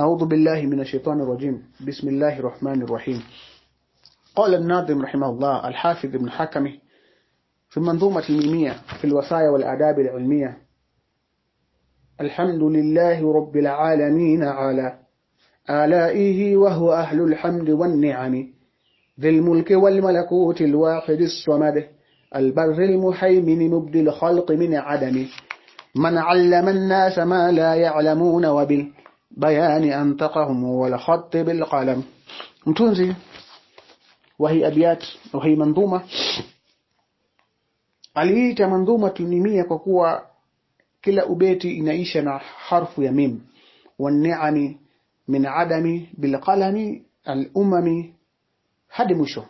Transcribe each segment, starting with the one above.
أعوذ بالله من الشيطان الرجيم. بسم الله الرحمن الرحيم. قال الناظم رحمه الله الحافظ ابن حكمه في المنظومة الميمية في الوصايا والآداب العلمية الحمد لله رب العالمين على آلائه وهو أهل الحمد والنعم ذي الملك والملكوت الواحد الصمد البر المحيمن مبدي الخلق من عدم من علم الناس ما لا يعلمون bayani antaqahum wal khatt bil qalam. Mtunzi wahi abiyat wahi mandhuma aliita mandhuma tunimia kwa kuwa kila ubeti inaisha na harfu ya mim. Wanni'ami min adami bil qalami al umami hadi mwisho.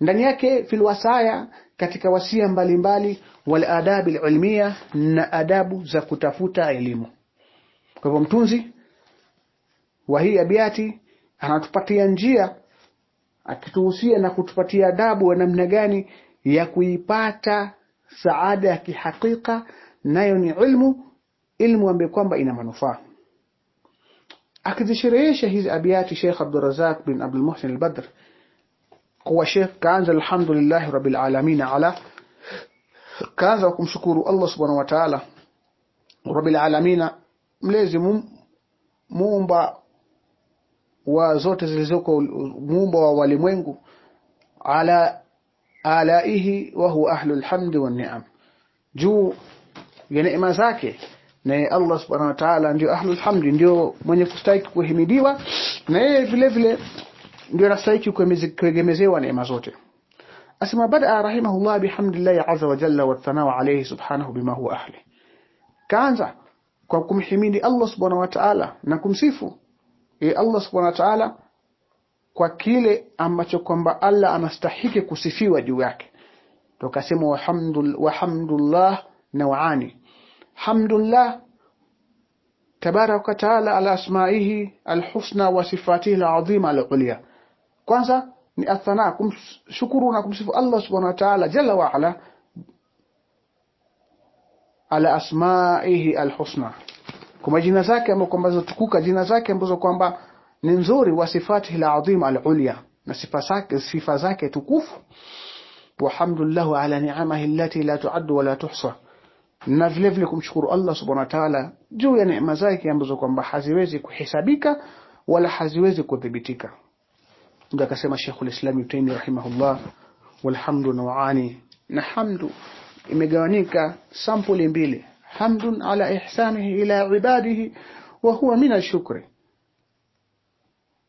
Ndani yake fil wasaya katika wasia mbalimbali wal adabi ilmiya na adabu za kutafuta elimu. Kwa hivyo mtunzi wa hii abiati anatupatia njia akituhusia na kutupatia adabu wa namna gani ya kuipata saada ya kihakika nayo ni ilmu ilmu ambayo kwamba ina manufaa. Akizisherehesha hizi abiati Sheikh Abdul Razak bin Abdul Muhsin al-Badr kwa Sheikh kaanza alhamdulillah rabbil alamin ala kaanza kumshukuru Allah subhanahu wa ta'ala. Rabbil alamin mlezi muumba wa zote zilizoko muumba wa walimwengu ala alaihi wa huwa ahlul hamdi wan ni'am. Juu ya neema zake na Allah subhanahu wa ta'ala ndio ahlul hamdi ndio mwenye kustahili kuhimidiwa na yeye vile vile ndio anastahili kuegemezewa neema zote. Asema bada rahimahullah bihamdillah azza wa jalla wa thanaa alayhi subhanahu bima huwa ahli. Kaanza kwa kumhimidi Allah subhanahu wa ta'ala na kumsifu e Allah subhanahu wa ta'ala kwa kile ambacho kwamba Allah anastahiki kusifiwa juu yake. Tukasema wahamdul wahamdullah nawani hamdullah tabaraka taala ala asmaihi alhusna wa sifatihi alazima alulia kwanza ni athana kumshukuru na kumsifu Allah subhanahu wa ta'ala jalla wa ala ala asmaihi alhusna kwa majina zake ambazo tukuka jina zake ambazo kwamba ni nzuri wa sifati al-azim al-ulya. Na sifa zake sifa zake tukufu. Walhamdulillah ala ni'amahi allati la tu'addu wa la tuhsa. Na vile vile kumshukuru Allah subhanahu wa ta'ala juu ya neema zake ambazo kwamba haziwezi kuhesabika wala haziwezi kudhibitika. Ndio akasema Sheikh al-Islam Ibn rahimahullah walhamdu nawani na hamdu imegawanyika sampuli mbili hamdun ala ihsanihi ila ibadihi wa huwa min ash-shukri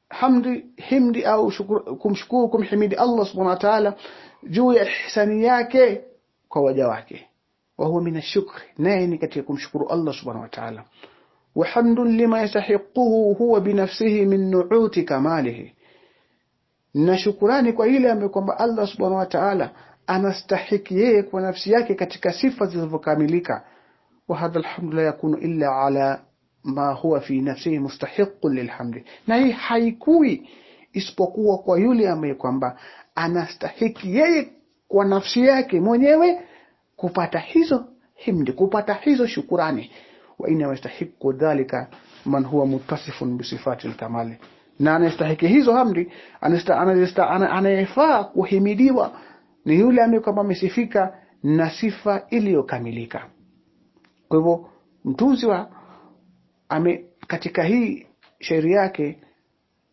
hamdi himdi au kumshukuru kumhimidi Allah subhanahu wa ta'ala juu ya ihsani yake kwa waja wake wa huwa min ash-shukr naye ni katika kumshukuru Allah subhanahu wa ta'ala wa hamdun lima yastahiquhu huwa binafsihi min nu'uti kamalihi na shukurani kwa ile ambayo kwamba Allah subhanahu wa ta'ala anastahiki yeye kwa nafsi yake katika sifa zilizokamilika wa الحمد لا yakunu illa على ma huwa fi nafsihi mustahiqun lilhamdi na hii haikui isipokuwa kwa yule ambaye kwamba anastahiki yeye kwa nafsi yake mwenyewe kupata hizo himdi kupata hizo shukurani. Wa inna yastahiqu dhalika man huwa muttasifun bisifati lkamali, na anastahiki hizo hamdi anayefaa kuhimidiwa ni yule ambaye kwamba amesifika na sifa iliyokamilika kwa hivyo mtunzi wa ame katika hii shairi yake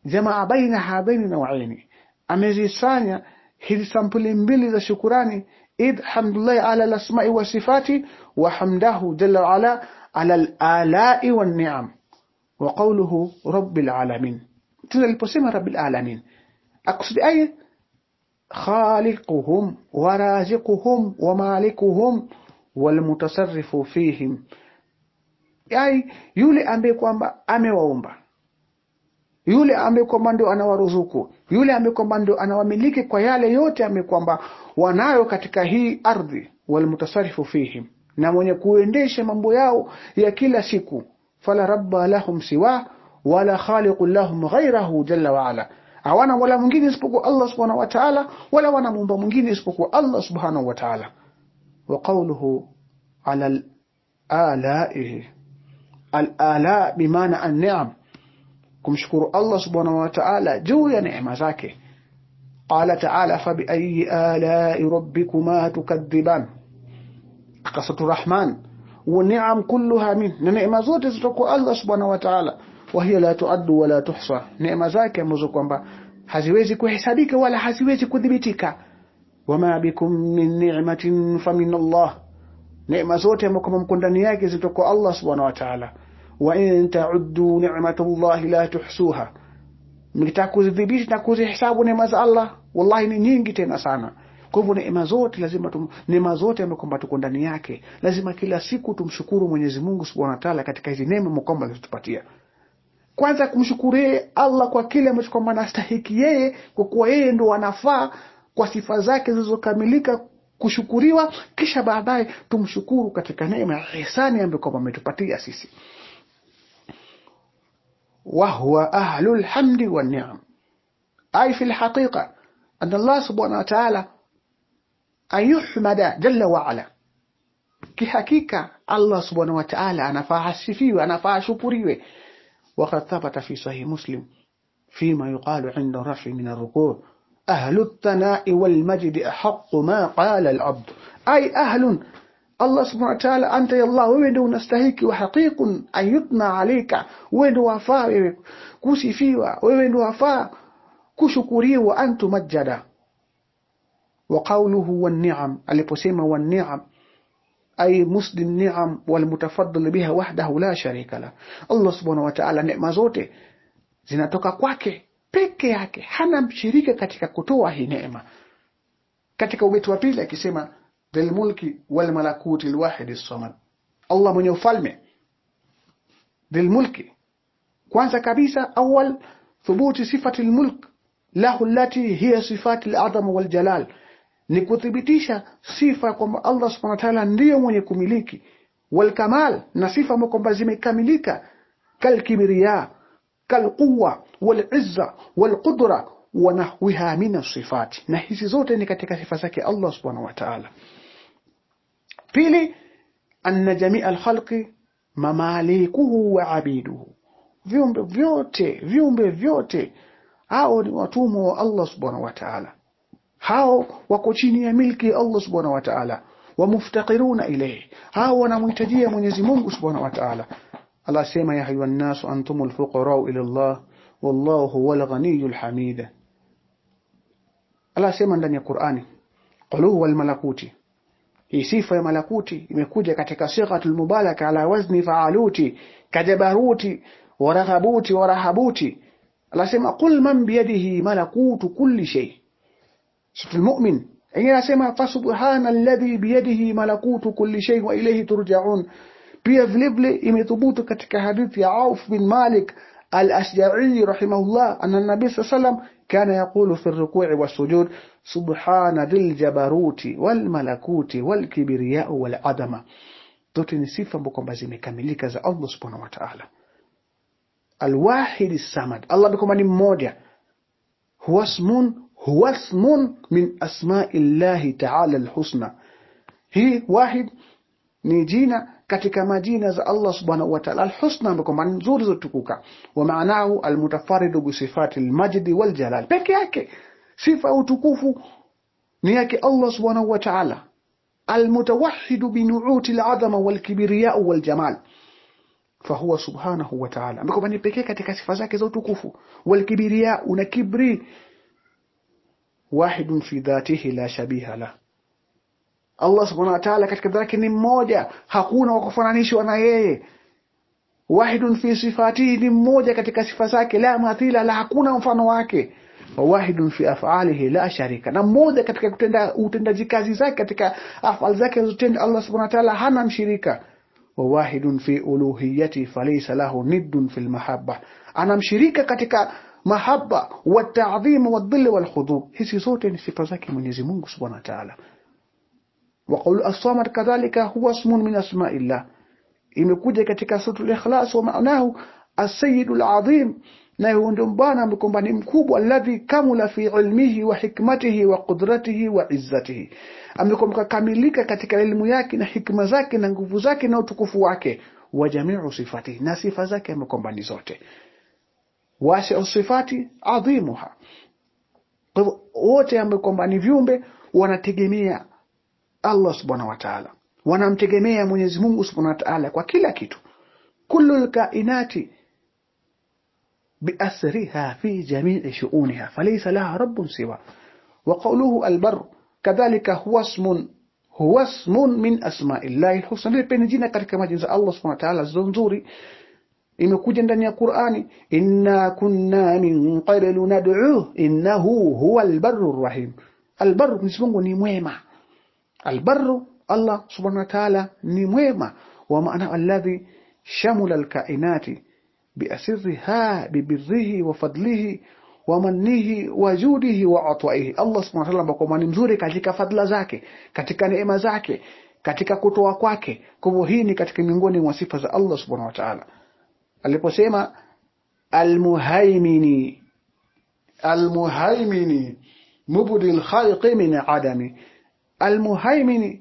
jamaa baina hadaini na waini amezisanya hizi sampuli mbili za shukurani id hamdulillah ala alasma'i wa sifati wa hamdahu jalla wa ala ala alala'i wan ni'am wa qawluhu rabbil alamin tuna aliposema rabbil alamin akusudi aya khaliquhum wa raziquhum wa malikuhum wal fihim. Yani yule ambaye kwamba amewaomba yule ambaye kwamba ndio anawaruzuku yule ambaye kwamba ndio anawamiliki kwa yale yote ambaye kwamba wanayo katika hii ardhi walmutasarifu fihim. Na mwenye kuendesha mambo yao ya kila siku fala rabba lahum siwa wala khaliqu lahum ghayrahu jalla wa ala. Hawana wala mwingine isipokuwa Allah subhanahu wa ta'ala wala wana muumba mwingine isipokuwa Allah subhanahu wa ta'ala وقوله على الآلاء. الآلاء بمعنى النعم. كمشكور الله سبحانه وتعالى. جويا نعمة ذاك قال تعالى فبأي آلاء ربكما تكذبان. قصة الرحمن. والنعم كلها من نعمة زوت ستكو الله سبحانه وتعالى. وهي لا تعد ولا تحصى. نعمة ذاك مزوك وانبا. هزيوزي كوحسابيك ولا هزيوزي كذبتك هزيوزي كذبتك wama bikum min ni'matin famin Allah. Neema zote ambazo mko ndani yake zitoka Allah subhanahu wa ta'ala. Wa in ta'uddu ni'matallahi la tuhsuha. Mkitaka na kuzihesabu neema za Allah wallahi ni nyingi tena sana. Kwa hivyo neema zote lazima tum, neema zote ambako kwamba tuko ndani yake lazima kila siku tumshukuru Mwenyezi Mungu Subhanahu wa Ta'ala katika hizi neema kwamba alizotupatia kwanza kumshukuru Allah kwa kile ambacho kwamba anastahiki yeye kwa kuwa yeye ndo anafaa kwa sifa zake zilizokamilika kushukuriwa kisha baadaye tumshukuru katika neema ya ihsani ambayo kwamba ametupatia sisi wahuwa ahlu lhamdi waniam ai fi lhaqiqa an allah subhanahu wataala an yuhmada jalla waala kihakika allah subhanahu wataala anafaa asifiwe anafaa ashukuriwe وقد ثبت في صحيح مسلم فيما يقال عند الرفع من الركوع أهل الثناء والمجد أحق ما قال العبد. أي أهل الله سبحانه وتعالى أنت يا الله wewe unastahili وحقيق أن يثنى عليك wewe وفاء wafaa wewe kusifiwa wewe ndio wafaa kushukuriwa وقوله والنعم اللي بسيما والنعم أي مسد النعم والمتفضل بها وحده لا شريك له. الله سبحانه وتعالى نعم زوته zinatoka kwake peke yake hana mshirika katika kutoa hii neema. Katika ubeti wa pili akisema dhil mulki wal walmalakuti lwahidi samad. Allah mwenye ufalme. Dhil mulki, kwanza kabisa awal thubuti sifati lmulk lahu lati hiya sifati ladhama waljalal ni kuthibitisha sifa kwamba Allah subhanahu wa ta'ala ndiyo mwenye kumiliki. Walkamal na sifa kwamba zimekamilika. Kalkibriya kalquwa walizza walqudra wa nahwiha min sifati. Na hizi zote ni katika sifa zake Allah subhanahu wa ta'ala. Pili anna jamia alkhalqi mamalikuhu wa abiduhu. Viumbe vyote viumbe vyote hao ni watumwa wa Allah subhanahu wa ta'ala. Hao wako chini ya milki ya Allah subhanahu wa ta'ala. Wamuftakiruna ilayhi. Hao wanamhitajia Mwenyezi Mungu subhanahu wa ta'ala Allah sema ya ayuha nasu antumul fuqara ila Allah wallahu huwal ghaniyyul hamid Allah sema ndani ya Qur'ani qul huwal malakuti hii sifa ya malakuti imekuja katika sighatul mubalaka ala wazni faaluti kajabaruti waraghabuti warahabuti anasema qul man biyadihi malakutu kulli shay suratul mu'min yeye anasema fa subhana alladhi biyadihi malakutu kulli shay wa ilayhi turja'un pia vile vile imethubutu katika hadithi ya Auf bin Malik al-Ashja'i rahimahullah anna nabii sallam kana yaqulu fi ar-ruku' was-sujud subhana dhil jabaruti wal malakuti wal kibriya wal adama zote ni sifa ambazo kwamba zimekamilika za Allah subhanahu wa ta'ala al-wahid as-samad Allah bikoma ni mmoja huwa ismun huwa ismun min asma'illahi ta'ala al-husna hii wahid ni jina katika majina za Allah subhanahu wa ta'ala al-husna ambapo kwamba nzuri zotukuka wa maanahu al-mutafarridu bi sifati al-majd wal jalal peke yake sifa utukufu ni yake Allah subhanahu wa ta'ala. Al-mutawahhid bi nu'uti al-'azama wal-kibriya wal-jamal. Fahuwa subhanahu wa ta'ala. Ambapo ni pekee katika sifa zake za utukufu. Wal-kibriya una kibri. Wahidun fi dhatihi la shabiha lahu Allah subhanahu wa ta'ala katika dhati ni mmoja. Hakuna wakufananishwa na yeye. Wahidun fi sifatihi ni mmoja katika sifa zake. La mathila la hakuna mfano wake. Wahidun fi af'alihi la sharika. Na mmoja katika kutenda utendaji kazi zake katika afal zake zotenda Allah subhanahu wa ta'ala hana mshirika. Wahidun fi uluhiyati falaysa lahu niddun fil mahabba. Ana mshirika katika mahaba wa ta'dhim wa dhill wal khudu hizi zote ni sifa zake Mwenyezi Mungu subhanahu wa ta'ala wa qawlu as-samad kadhalika huwa ismun min asma'illah. Imekuja katika suratul ikhlas wa ma'nahu as-sayyidul azim na huyo ndio mkombani mkubwa alladhi kamula fi ilmihi wa hikmatihi wa qudratihi wa izzatihi. Amekomka kamilika katika elimu yake na hikma zake na nguvu zake na utukufu wake wa jamiu sifati na sifa zake mkombani zote. Wasi'u sifati adhimuha wote ambao kwamba ni viumbe wanategemea Allah subhanahu wa ta'ala wanamtegemea Mwenyezi Mungu subhanahu wa ta'ala kwa kila kitu kullu alkainati بأسرها في جميع شؤونها فليس لها رب سوى وقوله البر كذلك هو اسم هو اسم من أسماء jina katika majina za Allah subhanahu wa ta'ala zilizo nzuri imekuja ndani ya Qur'ani inna kunna min qablu nad'u innahu huwa albarru rahim albarru Mwenyezi Mungu ni mwema albarru Allah subhanahu wa ta'ala ni mwema wa maana alladhi shamula alkainati biasirriha bibirrihi wa fadlihi wa mannihi wa judihi wa atwaihi Allah subhanahu wa ta'ala ambaye ni mzuri katika fadla zake katika neema zake katika kutoa kwake. Kwa hivyo hii ni katika miongoni mwa sifa za Allah subhanahu wa ta'ala. Aliposema almuhaimini almuhaimini mubdil khaliqi min adami. المهيمن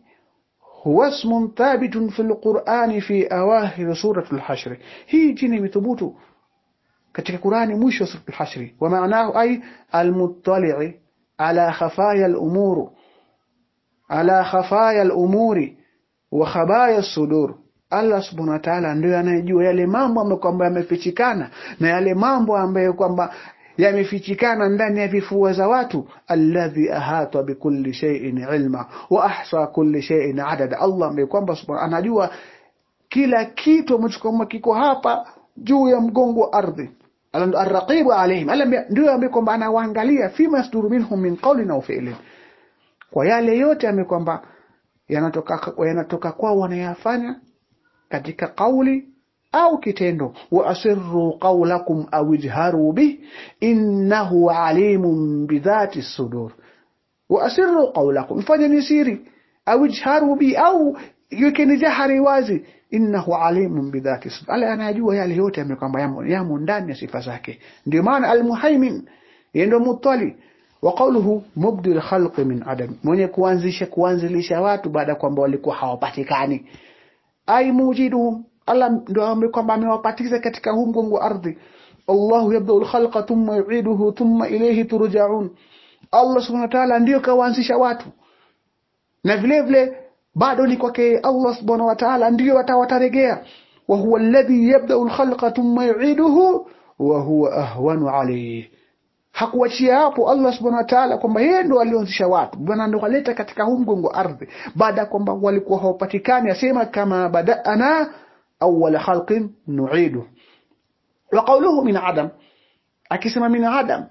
هو اسم ثابت في القرآن في أواخر سورة الحشر. هي جيني بتبوتو كتك القرآن مش سورة الحشر. ومعناه أي المطلع على خفايا الأمور على خفايا الأمور وخبايا الصدور. Allah subhanahu wa ta'ala ndio anayejua yale mambo ambayo kwamba yamefichikana na yale mambo ambayo kwamba yamefichikana ndani ya vifua za watu alladhi ahata bikulli shay'in ilma wa ahsa kulli shay'in adada. Allah ambaye kwamba anajua kila kitu ambacho kiko hapa juu ya mgongo wa ardhi. Arraqibu alaihim ndio ambaye kwamba anawaangalia fima yasduru minhum min qawlin au fi'lin. Kwa yale yote ambaye kwamba yanatoka yanatoka kwao wanayafanya katika kauli au kitendo wa asirru qawlakum aw ijharu bi innahu alimun bidhati sudur. Wa asirru qawlakum fanyeni siri au ijharu bi au yekeni jahari wazi innahu alimun bidhati sudur. Ala anajua yale yote ambayo kwamba yamo, yamo ndani ya sifa zake. Ndio maana almuhaimin yendo mutali wa qawluhu mubdi alkhalq min adam mwenye kuanzisha kuanzilisha watu baada kwamba walikuwa hawapatikani. Ai mujiduhum Allah ndo amri kwamba amewapatiza katika huu mgongo ardhi. Allahu yabda al-khalqa thumma yu'iduhu thumma ilayhi turja'un. Allah subhanahu wa ta'ala ndio kawaanzisha watu. Na vile vile bado ni kwake Allah subhanahu wa ta'ala ndio atawatarejea wa huwa alladhi yabda al-khalqa thumma yu'iduhu wa huwa ahwanu alayhi. Hakuachia hapo Allah subhanahu wa ta'ala kwamba yeye ndo alionzisha watu. Bwana ndo kaleta katika huu mgongo ardhi. Baada kwamba walikuwa hawapatikani asema kama awwala khalqin nu'idu wa qawluhu min adam akisema min adam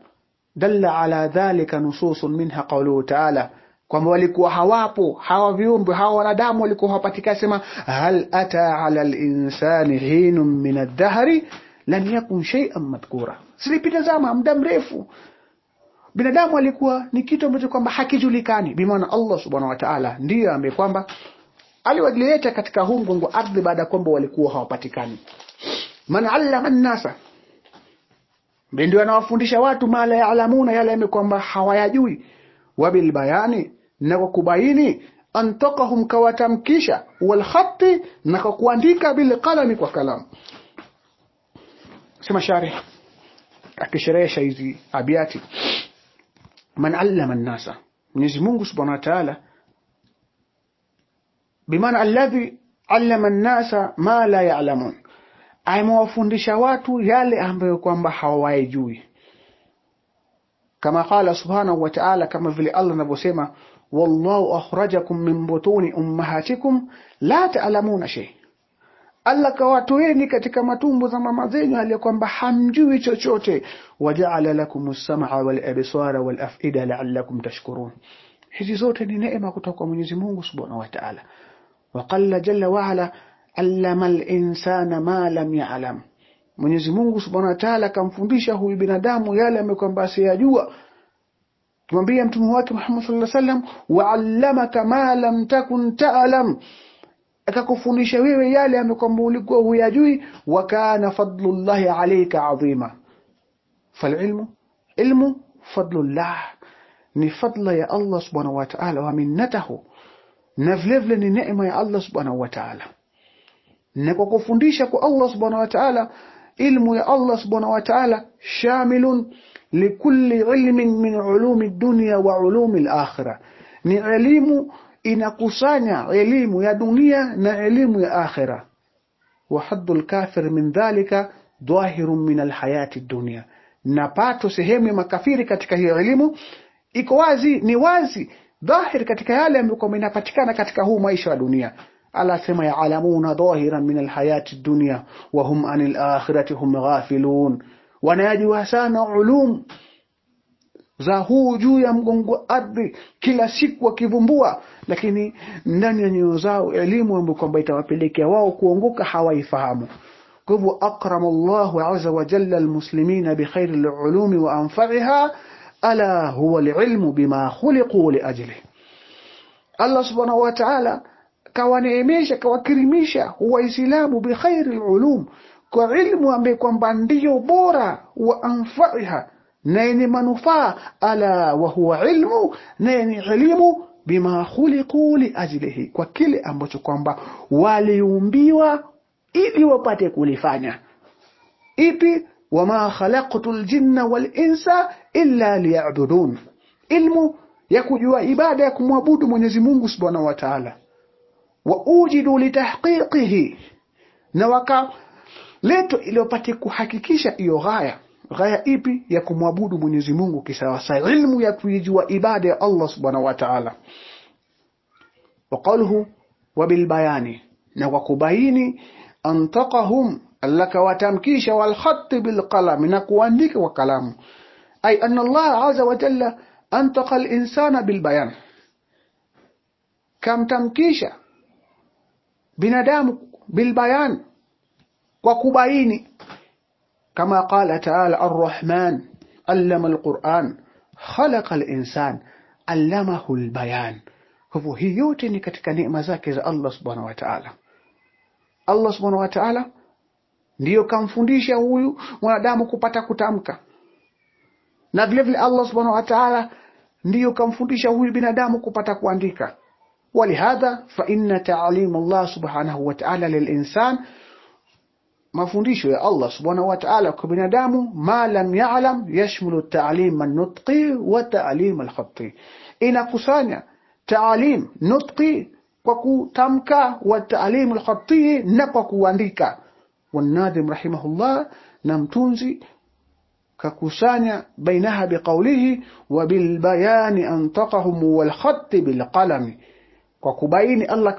dalla ala dhalika nususun minha qawluhu ta'ala kwamba walikuwa hawapo hawa viumbe hawa wanadamu walikuwa hawapatikana sema hal ata ala linsani hinun min ad-dahri lam yakun shay'an madhkura silipita zama muda mrefu. binadamu alikuwa ni kitu ambacho kwamba hakijulikani. bimaana Allah subhanahu wa ta'ala ndiye ambaye kwamba aliwaleta katika huu mgongo ardhi baada ya kwamba walikuwa hawapatikani. Man allama nnasa ndio anawafundisha watu mala yaalamuna yale yame kwamba hawayajui. Wabilbayani na kwa kubaini antakahum kawatamkisha. Wal khatti na kwa kuandika bil qalami kwa kalamu. Sema sharih akisherehesha hizi abiati. Man allama nnasa Mwenyezi Mungu Subhanahu wa Ta'ala bimaana alladhi allama nnasa ma la ya'lamun. Amewafundisha watu yale ambayo kwamba hawayajui kama qala subhanahu wa ta'ala kama vile Allah anavyosema wallahu akhrajakum min butuni ummahatikum la ta'lamuna shay. Allah kawatoeni katika matumbo za mama zenu hali kwamba hamjui chochote. Waja'ala lakumus sam'a wal absara wal af'ida la'allakum tashkurun. Hizi zote ni neema kutoka kwa Mwenyezi Mungu Subhanahu wa Ta'ala وقال جل وعلا علم الإنسان ما لم يعلم Mwenyezi Mungu Subhanahu wa Ta'ala akamfundisha huyu binadamu yale amekwamba asiyajua tumwambia mtume wake Muhammad sallallahu alaihi wasallam wa'allamaka ma lam takun ta'lam akakufundisha wewe yale amekwamba ulikuwa huyajui wa kana fadlullahi alayka adhima falilmu ilmu fadlullah ni fadla ya Allah Subhanahu wa Ta'ala wa minnatahu na vile vile ni neema ya Allah subhanahu wa ta'ala. Na kwa kufundisha kwa Allah subhanahu wa ta'ala ilmu ya Allah subhanahu wa ta'ala shamilun likulli ilmin min ulumi dunya wa ulumi al-akhirah. Ni elimu inakusanya elimu ya dunia na elimu ya akhira wa haddul kafir min dhalika dhahirun min alhayati dunya. Na pato sehemu ya makafiri katika hiyo elimu iko wazi ni wazi dhahir katika yale ambayo inapatikana katika huu maisha wa dunia. Ala sema yaalamuna dhahiran min alhayati dunya wa hum anil akhirati hum ghafilun. Wanayajua sana ulum za huu juu ya mgongo ardhi kila siku wakivumbua lakini ndani ya nyoyo zao elimu ambayo kwamba itawapelekea wao kuongoka hawaifahamu. Kwa hivyo akrama Allahu azza wa jalla almuslimina bikhairi alulumi wa anfa'iha huwa alilmu bima li ajli Allah subhanahu wa ta'ala kawaneemesha kawakirimisha waislamu bi khairi alulum kwa ilmu ambaye kwamba ndiyo bora wa anfa'iha na yenye manufaa ala wa huwa ilmu na yenye elimu bima khuliqu liajlihi kwa kile ambacho kwamba waliumbiwa ili wapate kulifanya. Ipi wama khalaqtul jinna wal insa illa liya'budun ilmu ya kujua ibada ya kumwabudu Mwenyezi Mungu Subhanahu wa Ta'ala. Wa ujidu litahqiqihi na waka leto iliyopate kuhakikisha hiyo ghaya. Ghaya ipi ya kumwabudu Mwenyezi Mungu kisawasawa ilmu ya kuijua ibada ya Allah Subhanahu wa Ta'ala. Wa qawluhu wa bil bayani. Na kwa kubaini antaqahum لك وتمكيش والخط بالقلم نكوانديك وكلام أي أن الله عز وجل أنطق الإنسان بالبيان كم تمكيش binadamu bilbayan kwa kubaini kama qala taala arrahman allama alquran khalaqa alinsan allamahu albayan hivyo hii yote ni katika neema zake za Allah subhanahu wa ta'ala Allah subhanahu wa ta'ala ndiyo kamfundisha huyu mwanadamu kupata kutamka na vile vile Allah subhanahu wa ta'ala ndiyo kamfundisha huyu binadamu kupata kuandika walihadha fa inna ta'lim Allah subhanahu wa ta'ala lilinsan mafundisho ya Allah subhanahu wa ta'ala kwa binadamu ma lam ya'lam yashmulu ta'lim an-nutqi wa ta'lim al-khatti inakusanya ta'lim nutqi kwa kutamka wa ta'lim al-khatti na kwa kuandika والنادم رحمه الله نمتنزي ككسانيا بينها بقوله وبالبيان أنطقهم والخط بالقلم kwa kubaini Allah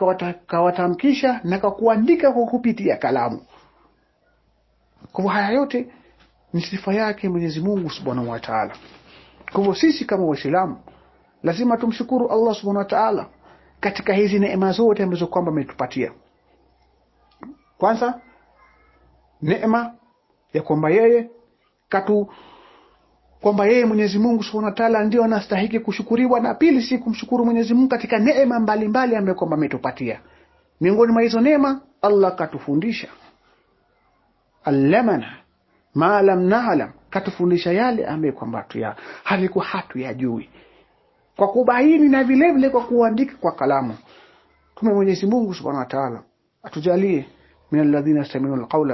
kawatamkisha na kwa kuandika kwa kupitia kalamu kwa haya yote ni sifa yake Mwenyezi Mungu Subhanahu wa Ta'ala kwa hivyo sisi kama waislamu lazima tumshukuru Allah Subhanahu wa Ta'ala katika hizi neema zote ambazo kwamba ametupatia kwanza neema ya kwamba yeye katu kwamba yeye Mwenyezi Mungu Subhanahu wa Ta'ala ndio anastahili kushukuriwa na pili si kumshukuru Mwenyezi Mungu katika neema mbalimbali ambayo kwamba ametupatia. Miongoni mwa hizo neema Allah katufundisha. Allamana ma lam na'lam katufundisha yale ambayo kwamba tuya halikuwa hatuyajui. Kwa kubaini na vile vile kwa kuandika kwa kalamu. Tume Mwenyezi Mungu Subhanahu wa Ta'ala atujalie min alladhina yastami'una alqawla